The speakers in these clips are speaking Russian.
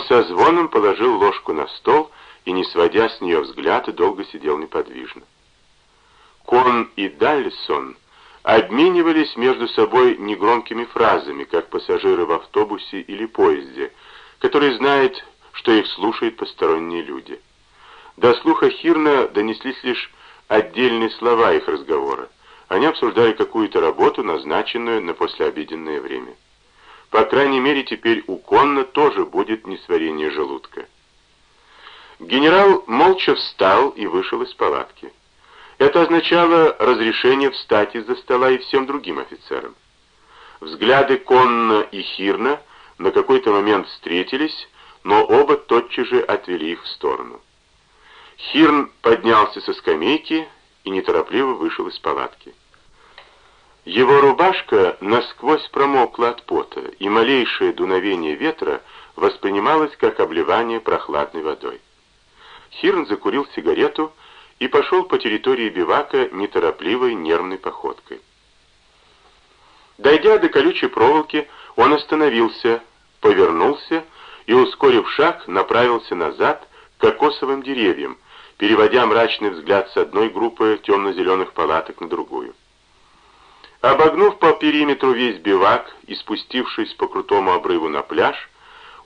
Он со звоном положил ложку на стол и, не сводя с нее взгляда, долго сидел неподвижно. Кон и Даллисон обменивались между собой негромкими фразами, как пассажиры в автобусе или поезде, которые знают, что их слушают посторонние люди. До слуха Хирна донеслись лишь отдельные слова их разговора. Они обсуждали какую-то работу, назначенную на послеобеденное время. По крайней мере, теперь у Конна тоже будет несварение желудка. Генерал молча встал и вышел из палатки. Это означало разрешение встать из-за стола и всем другим офицерам. Взгляды Конна и Хирна на какой-то момент встретились, но оба тотчас же отвели их в сторону. Хирн поднялся со скамейки и неторопливо вышел из палатки. Его рубашка насквозь промокла от пота, и малейшее дуновение ветра воспринималось как обливание прохладной водой. Хирн закурил сигарету и пошел по территории бивака неторопливой нервной походкой. Дойдя до колючей проволоки, он остановился, повернулся и, ускорив шаг, направился назад к кокосовым деревьям, переводя мрачный взгляд с одной группы темно-зеленых палаток на другую. Обогнув по периметру весь бивак и спустившись по крутому обрыву на пляж,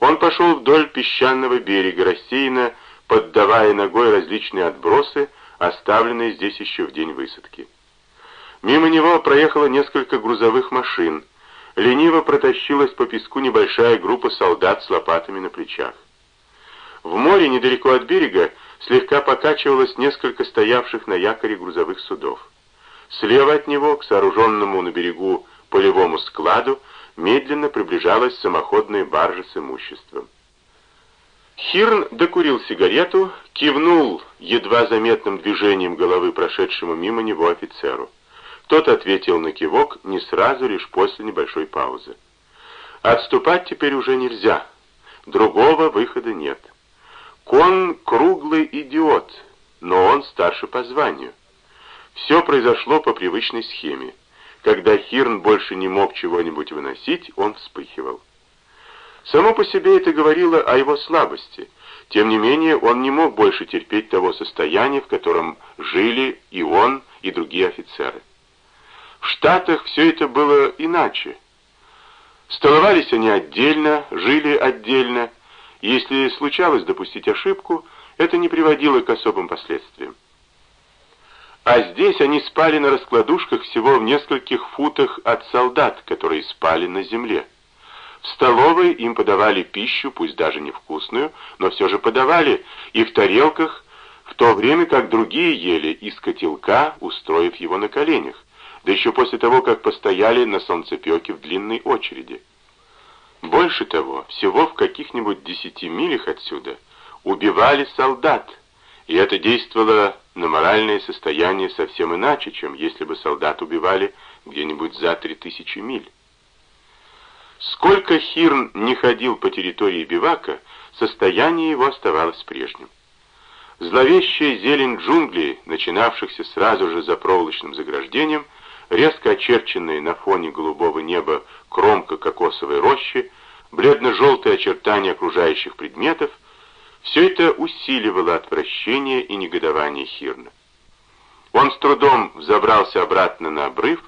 он пошел вдоль песчаного берега, рассеянно поддавая ногой различные отбросы, оставленные здесь еще в день высадки. Мимо него проехало несколько грузовых машин. Лениво протащилась по песку небольшая группа солдат с лопатами на плечах. В море, недалеко от берега, слегка покачивалось несколько стоявших на якоре грузовых судов. Слева от него, к сооруженному на берегу полевому складу, медленно приближалась самоходная баржа с имуществом. Хирн докурил сигарету, кивнул едва заметным движением головы прошедшему мимо него офицеру. Тот ответил на кивок не сразу, лишь после небольшой паузы. Отступать теперь уже нельзя. Другого выхода нет. Кон круглый идиот, но он старше по званию. Все произошло по привычной схеме. Когда Хирн больше не мог чего-нибудь выносить, он вспыхивал. Само по себе это говорило о его слабости. Тем не менее, он не мог больше терпеть того состояния, в котором жили и он, и другие офицеры. В Штатах все это было иначе. Столовались они отдельно, жили отдельно. Если случалось допустить ошибку, это не приводило к особым последствиям. А здесь они спали на раскладушках всего в нескольких футах от солдат, которые спали на земле. В столовой им подавали пищу, пусть даже невкусную, но все же подавали, и в тарелках, в то время как другие ели из котелка, устроив его на коленях, да еще после того, как постояли на солнцепеке в длинной очереди. Больше того, всего в каких-нибудь десяти милях отсюда убивали солдат, и это действовало на моральное состояние совсем иначе, чем если бы солдат убивали где-нибудь за три тысячи миль. Сколько Хирн не ходил по территории бивака, состояние его оставалось прежним. Зловещая зелень джунглей, начинавшихся сразу же за проволочным заграждением, резко очерченные на фоне голубого неба кромка кокосовой рощи, бледно-желтые очертания окружающих предметов — все это усиливало отвращение и негодование Хирна. Он с трудом взобрался обратно на обрыв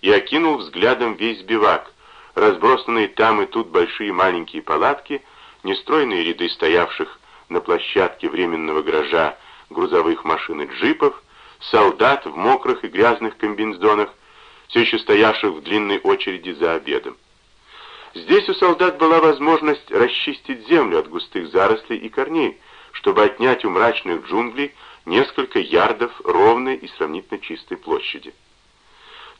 и окинул взглядом весь бивак, разбросанные там и тут большие и маленькие палатки, нестройные ряды стоявших на площадке временного гаража грузовых машин и джипов, солдат в мокрых и грязных комбинезонах, все еще стоявших в длинной очереди за обедом. Здесь у солдат была возможность расчистить землю от густых зарослей и корней, чтобы отнять у мрачных джунглей несколько ярдов ровной и сравнительно чистой площади.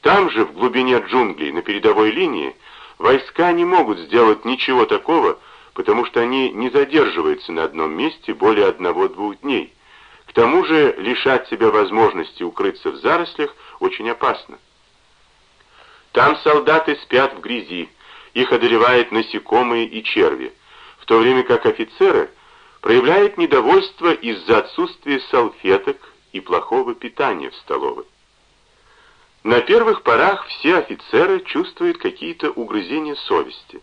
Там же, в глубине джунглей, на передовой линии, войска не могут сделать ничего такого, потому что они не задерживаются на одном месте более одного-двух дней. К тому же лишать себя возможности укрыться в зарослях очень опасно. Там солдаты спят в грязи, их одолевают насекомые и черви, в то время как офицеры проявляют недовольство из-за отсутствия салфеток и плохого питания в столовой. На первых порах все офицеры чувствуют какие-то угрызения совести.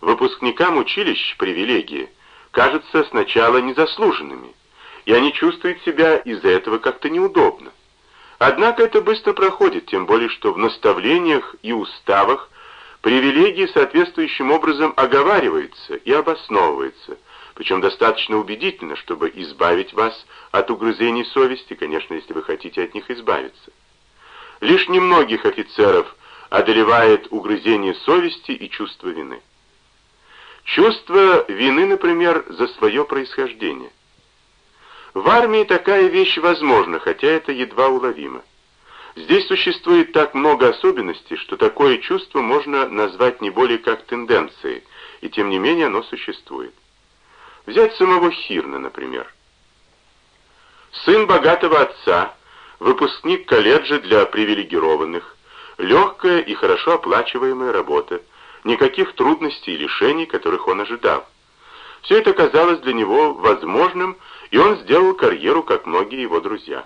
Выпускникам училищ привилегии, кажутся сначала незаслуженными, и они чувствуют себя из-за этого как-то неудобно. Однако это быстро проходит, тем более что в наставлениях и уставах привилегии соответствующим образом оговариваются и обосновываются, причем достаточно убедительно, чтобы избавить вас от угрызений совести, конечно, если вы хотите от них избавиться. Лишь немногих офицеров одолевает угрызение совести и чувство вины. Чувство вины, например, за свое происхождение. В армии такая вещь возможна, хотя это едва уловимо. Здесь существует так много особенностей, что такое чувство можно назвать не более как тенденцией, и тем не менее оно существует. Взять самого Хирна, например. Сын богатого отца, выпускник колледжа для привилегированных, легкая и хорошо оплачиваемая работа, никаких трудностей и лишений, которых он ожидал. Все это казалось для него возможным, и он сделал карьеру, как многие его друзья.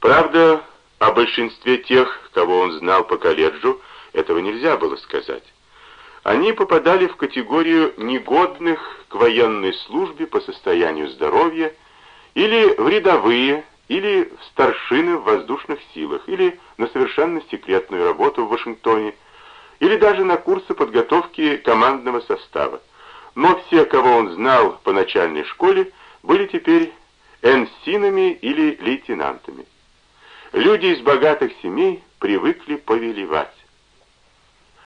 Правда, о большинстве тех, кого он знал по колледжу, этого нельзя было сказать они попадали в категорию негодных к военной службе по состоянию здоровья или в рядовые, или в старшины в воздушных силах, или на совершенно секретную работу в Вашингтоне, или даже на курсы подготовки командного состава. Но все, кого он знал по начальной школе, были теперь энсинами или лейтенантами. Люди из богатых семей привыкли повелевать.